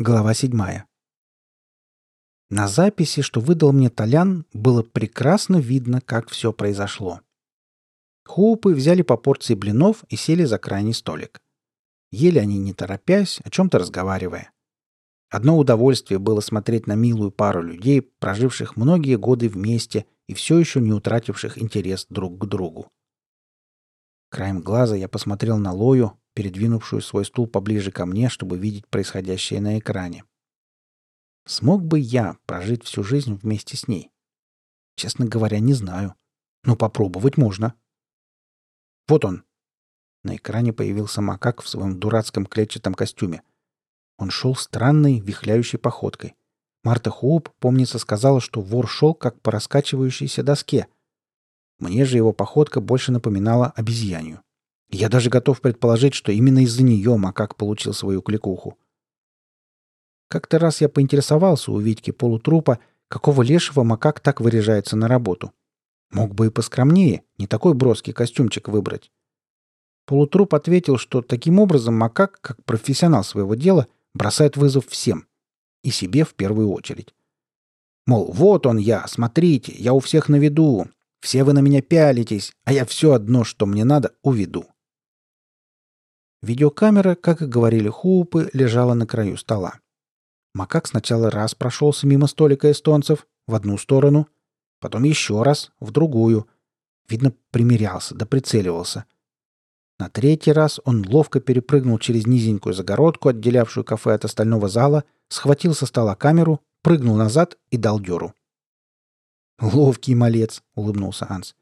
Глава седьмая. На записи, что выдал мне Толян, было прекрасно видно, как все произошло. Хоупы взяли по порции блинов и сели за крайний столик. Ели они не торопясь, о чем-то разговаривая. Одно удовольствие было смотреть на милую пару людей, проживших многие годы вместе и все еще не утративших интерес друг к другу. Краем глаза я посмотрел на Лою, передвинувшую свой стул поближе ко мне, чтобы видеть происходящее на экране. Смог бы я прожить всю жизнь вместе с ней? Честно говоря, не знаю. Но попробовать можно. Вот он. На экране появился макак в своем дурацком клетчатом костюме. Он шел странной, вихляющей походкой. Марта Хоуп, помнится, сказала, что вор шел как по раскачивающейся доске. Мне же его походка больше напоминала обезьянью. Я даже готов предположить, что именно из-за нее макак получил свою кликуху. Как-то раз я поинтересовался у Витьки полутрупа, какого лешего макак так выряжается на работу. Мог бы и поскромнее, не такой броский костюмчик выбрать. Полутруп ответил, что таким образом макак, как профессионал своего дела, бросает вызов всем. И себе в первую очередь. Мол, вот он я, смотрите, я у всех на виду. Все вы на меня пялитесь, а я все одно, что мне надо, уведу. Видеокамера, как и говорили хуупы, лежала на краю стола. Макак сначала раз прошелся мимо столика эстонцев в одну сторону, потом еще раз в другую. Видно, примерялся, да прицеливался. На третий раз он ловко перепрыгнул через низенькую загородку, отделявшую кафе от остального зала, схватил со стола камеру, прыгнул назад и дал дёру. «Ловкий малец», — улыбнулся Анс.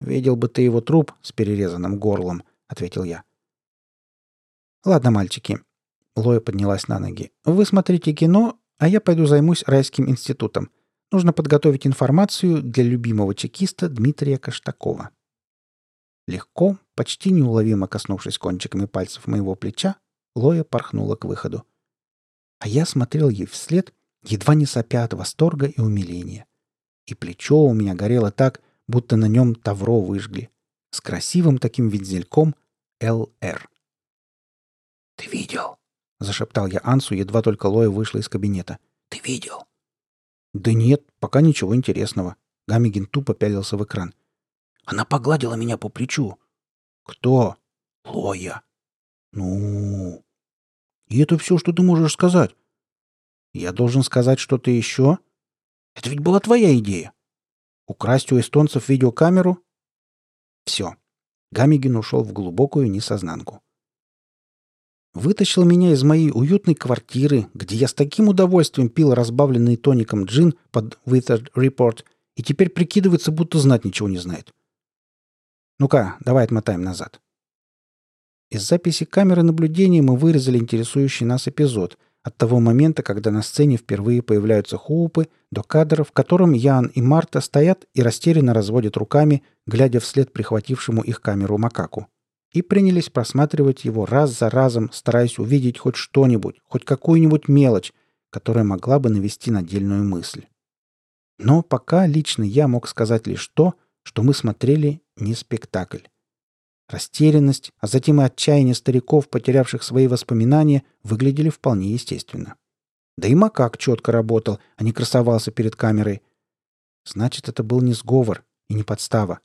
«Видел бы ты его труп с перерезанным горлом», — ответил я. «Ладно, мальчики». Лоя поднялась на ноги. «Вы смотрите кино, а я пойду займусь райским институтом. Нужно подготовить информацию для любимого чекиста Дмитрия Каштакова». Легко, почти неуловимо коснувшись кончиками пальцев моего плеча, Лоя порхнула к выходу. А я смотрел ей вслед, едва не сопя от восторга и умиления. И плечо у меня горело так, будто на нем тавро выжгли. С красивым таким вензельком «ЛР». «Ты видел?» — зашептал я Ансу, едва только Лоя вышла из кабинета. «Ты видел?» «Да нет, пока ничего интересного». Гамигин тупо пялился в экран. «Она погладила меня по плечу». «Кто?» «Лоя». «Ну...» «И это все, что ты можешь сказать?» «Я должен сказать что-то еще?» «Это ведь была твоя идея». «Украсть у эстонцев видеокамеру?» «Все». Гамигин ушел в глубокую несознанку вытащил меня из моей уютной квартиры, где я с таким удовольствием пил разбавленный тоником джин под Withered Report, и теперь прикидывается, будто знать ничего не знает. Ну-ка, давай отмотаем назад. Из записи камеры наблюдения мы вырезали интересующий нас эпизод от того момента, когда на сцене впервые появляются хоупы, до кадра, в котором Ян и Марта стоят и растерянно разводят руками, глядя вслед прихватившему их камеру макаку и принялись просматривать его раз за разом, стараясь увидеть хоть что-нибудь, хоть какую-нибудь мелочь, которая могла бы навести на дельную мысль. Но пока лично я мог сказать лишь то, что мы смотрели не спектакль. Растерянность, а затем и отчаяние стариков, потерявших свои воспоминания, выглядели вполне естественно. Да и макак четко работал, а не красовался перед камерой. Значит, это был не сговор и не подстава.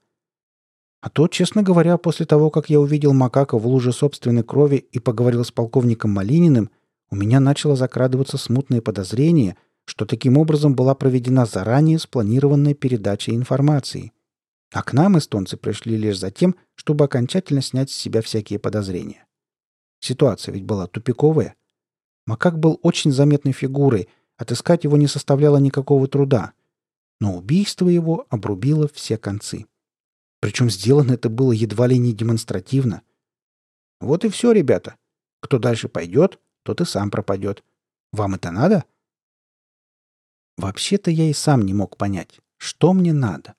А то, честно говоря, после того, как я увидел макака в луже собственной крови и поговорил с полковником Малининым, у меня начало закрадываться смутное подозрение, что таким образом была проведена заранее спланированная передача информации. А к нам эстонцы пришли лишь за тем, чтобы окончательно снять с себя всякие подозрения. Ситуация ведь была тупиковая. Макак был очень заметной фигурой, отыскать его не составляло никакого труда. Но убийство его обрубило все концы. Причем сделано это было едва ли не демонстративно. Вот и все, ребята. Кто дальше пойдет, тот и сам пропадет. Вам это надо? Вообще-то я и сам не мог понять, что мне надо.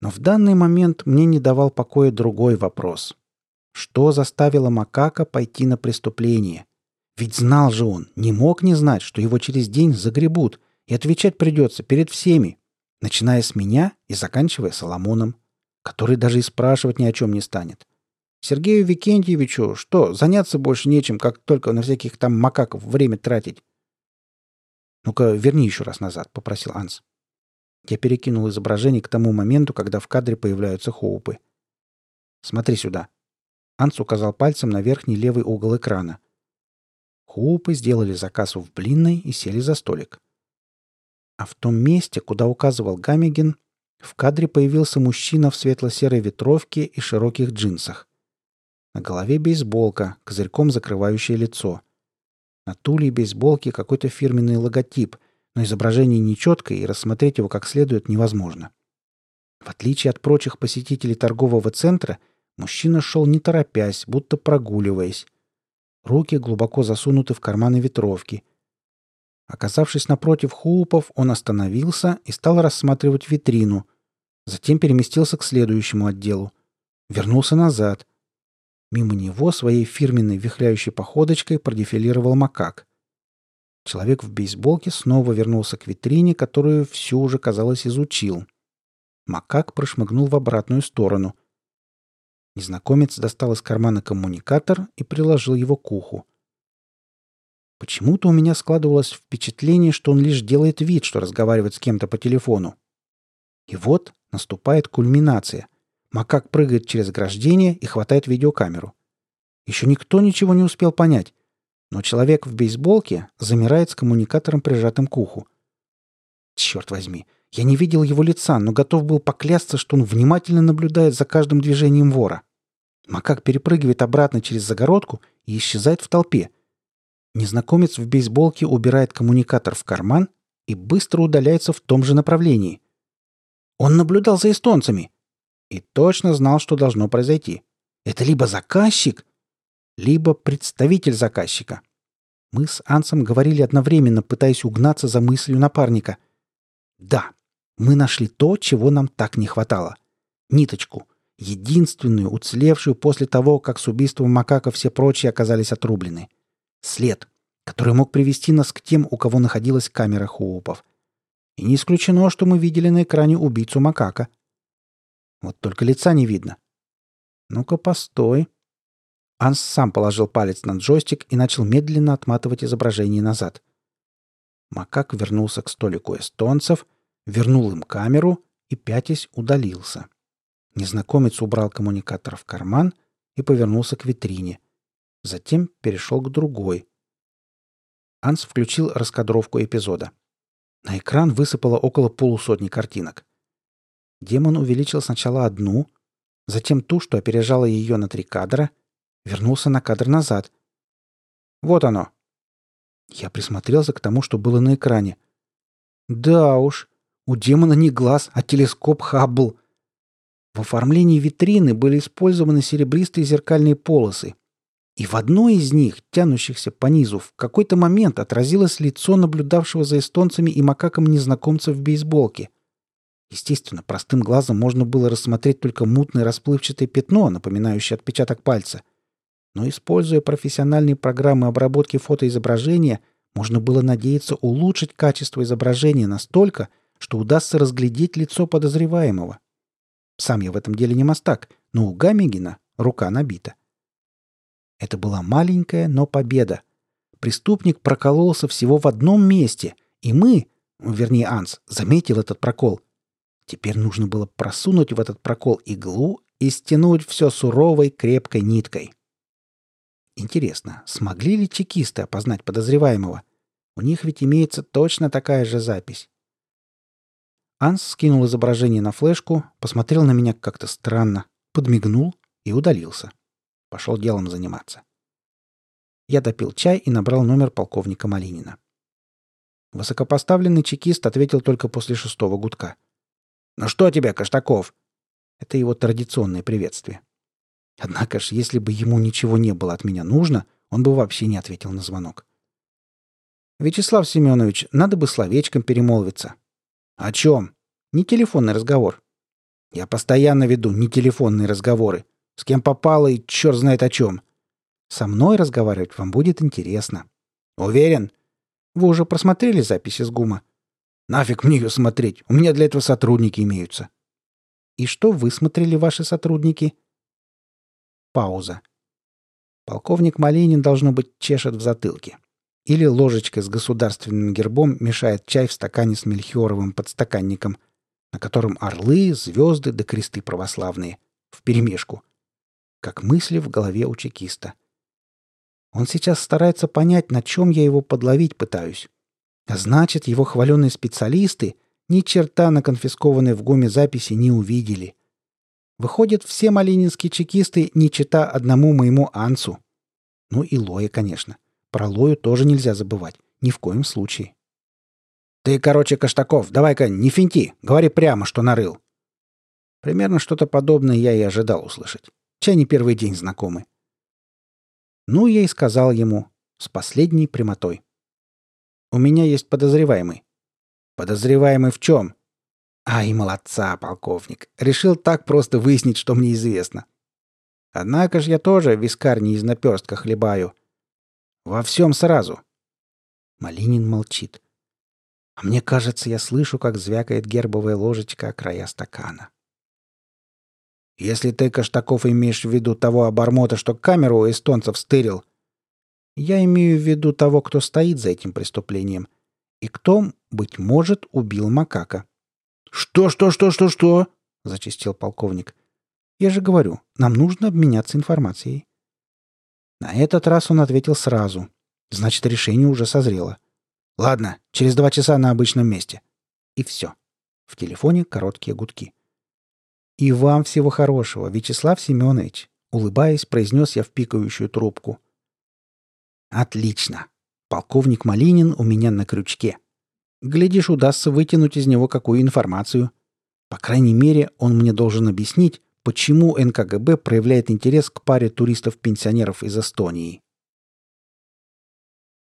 Но в данный момент мне не давал покоя другой вопрос. Что заставило Макака пойти на преступление? Ведь знал же он, не мог не знать, что его через день загребут, и отвечать придется перед всеми, начиная с меня и заканчивая Соломоном, который даже и спрашивать ни о чем не станет. Сергею Викентьевичу что, заняться больше нечем, как только на всяких там макаков время тратить?» «Ну-ка, верни еще раз назад», — попросил Анс. Я перекинул изображение к тому моменту, когда в кадре появляются хоупы. «Смотри сюда». Анс указал пальцем на верхний левый угол экрана. Хоупы сделали заказ в блинной и сели за столик. А в том месте, куда указывал Гамиген, в кадре появился мужчина в светло-серой ветровке и широких джинсах. На голове бейсболка, козырьком закрывающее лицо. На туле бейсболки какой-то фирменный логотип, но изображение нечеткое и рассмотреть его как следует невозможно. В отличие от прочих посетителей торгового центра, мужчина шел не торопясь, будто прогуливаясь. Руки глубоко засунуты в карманы ветровки. Оказавшись напротив Хуупов, он остановился и стал рассматривать витрину. Затем переместился к следующему отделу. Вернулся назад. Мимо него своей фирменной вихляющей походочкой продефилировал макак. Человек в бейсболке снова вернулся к витрине, которую всю уже, казалось, изучил. Макак прошмыгнул в обратную сторону. Незнакомец достал из кармана коммуникатор и приложил его к уху. Почему-то у меня складывалось впечатление, что он лишь делает вид, что разговаривает с кем-то по телефону. И вот наступает кульминация. Макак прыгает через ограждение и хватает видеокамеру. Еще никто ничего не успел понять. Но человек в бейсболке замирает с коммуникатором, прижатым к уху. Черт возьми, я не видел его лица, но готов был поклясться, что он внимательно наблюдает за каждым движением вора. Макак перепрыгивает обратно через загородку и исчезает в толпе. Незнакомец в бейсболке убирает коммуникатор в карман и быстро удаляется в том же направлении. Он наблюдал за эстонцами и точно знал, что должно произойти. Это либо заказчик, либо представитель заказчика. Мы с Ансом говорили одновременно, пытаясь угнаться за мыслью напарника. Да, мы нашли то, чего нам так не хватало. Ниточку. Единственную, уцелевшую после того, как с убийством макака все прочие оказались отрублены. След, который мог привести нас к тем, у кого находилась камера Хуупов. И не исключено, что мы видели на экране убийцу макака. Вот только лица не видно. Ну-ка, постой. Анс сам положил палец на джойстик и начал медленно отматывать изображение назад. Макак вернулся к столику эстонцев — вернул им камеру и, пятясь, удалился. Незнакомец убрал коммуникатор в карман и повернулся к витрине. Затем перешел к другой. Анс включил раскадровку эпизода. На экран высыпало около полусотни картинок. Демон увеличил сначала одну, затем ту, что опережала ее на три кадра, вернулся на кадр назад. Вот оно. Я присмотрелся к тому, что было на экране. Да уж, у демона не глаз, а телескоп Хаббл. В оформлении витрины были использованы серебристые зеркальные полосы. И в одной из них, тянущихся по низу, в какой-то момент отразилось лицо наблюдавшего за эстонцами и макаком незнакомца в бейсболке. Естественно, простым глазом можно было рассмотреть только мутное расплывчатое пятно, напоминающее отпечаток пальца. Но используя профессиональные программы обработки фотоизображения, можно было надеяться улучшить качество изображения настолько, что удастся разглядеть лицо подозреваемого. Сам я в этом деле не мастак, но у Гамигина рука набита. Это была маленькая, но победа. Преступник прокололся всего в одном месте, и мы, вернее Анс, заметил этот прокол. Теперь нужно было просунуть в этот прокол иглу и стянуть все суровой крепкой ниткой. Интересно, смогли ли чекисты опознать подозреваемого? У них ведь имеется точно такая же запись. Анс скинул изображение на флешку, посмотрел на меня как-то странно, подмигнул и удалился. Пошел делом заниматься. Я допил чай и набрал номер полковника Малинина. Высокопоставленный чекист ответил только после шестого гудка. «Ну что тебе, Каштаков?» Это его традиционное приветствие. Однако ж, если бы ему ничего не было от меня нужно, он бы вообще не ответил на звонок. «Вячеслав Семенович, надо бы словечком перемолвиться. «О чем?» «Не телефонный разговор». «Я постоянно веду не телефонные разговоры. С кем попало и черт знает о чем. Со мной разговаривать вам будет интересно». «Уверен?» «Вы уже просмотрели записи с ГУМа?» «Нафиг мне ее смотреть? У меня для этого сотрудники имеются». «И что высмотрели ваши сотрудники?» Пауза. Полковник Малинин, должно быть, чешет в затылке. Или ложечкой с государственным гербом мешает чай в стакане с мельхиоровым подстаканником, на котором орлы, звезды да кресты православные. Вперемешку. Как мысли в голове у чекиста. Он сейчас старается понять, на чем я его подловить пытаюсь. А значит, его хваленые специалисты ни черта на конфискованной в ГУМе записи не увидели. Выходят, все малининские чекисты не чита одному моему Ансу. Ну и Лоя, конечно. Про Лою тоже нельзя забывать. Ни в коем случае. «Ты, короче, Каштаков, давай-ка не финти, говори прямо, что нарыл». Примерно что-то подобное я и ожидал услышать. Чай не первый день знакомы. Ну, я и сказал ему, с последней прямотой. «У меня есть подозреваемый». «Подозреваемый в чем?» «Ай, молодца, полковник. Решил так просто выяснить, что мне известно. Однако ж я тоже вискарь не из наперстка хлебаю. Во всем сразу». Малинин молчит. А мне кажется, я слышу, как звякает гербовая ложечка края стакана. Если ты, Каштаков, имеешь в виду того обормота, что камеру у эстонцев стырил, я имею в виду того, кто стоит за этим преступлением, и кто, быть может, убил макака. «Что, что, что, что, что?» — зачистил полковник. «Я же говорю, нам нужно обменяться информацией». На этот раз он ответил сразу. Значит, решение уже созрело. «Ладно, через два часа на обычном месте». И все. В телефоне короткие гудки. «И вам всего хорошего, Вячеслав Семенович», — улыбаясь, произнес я в пикающую трубку. «Отлично. Полковник Малинин у меня на крючке. Глядишь, удастся вытянуть из него какую информацию. По крайней мере, он мне должен объяснить, почему НКГБ проявляет интерес к паре туристов-пенсионеров из Эстонии.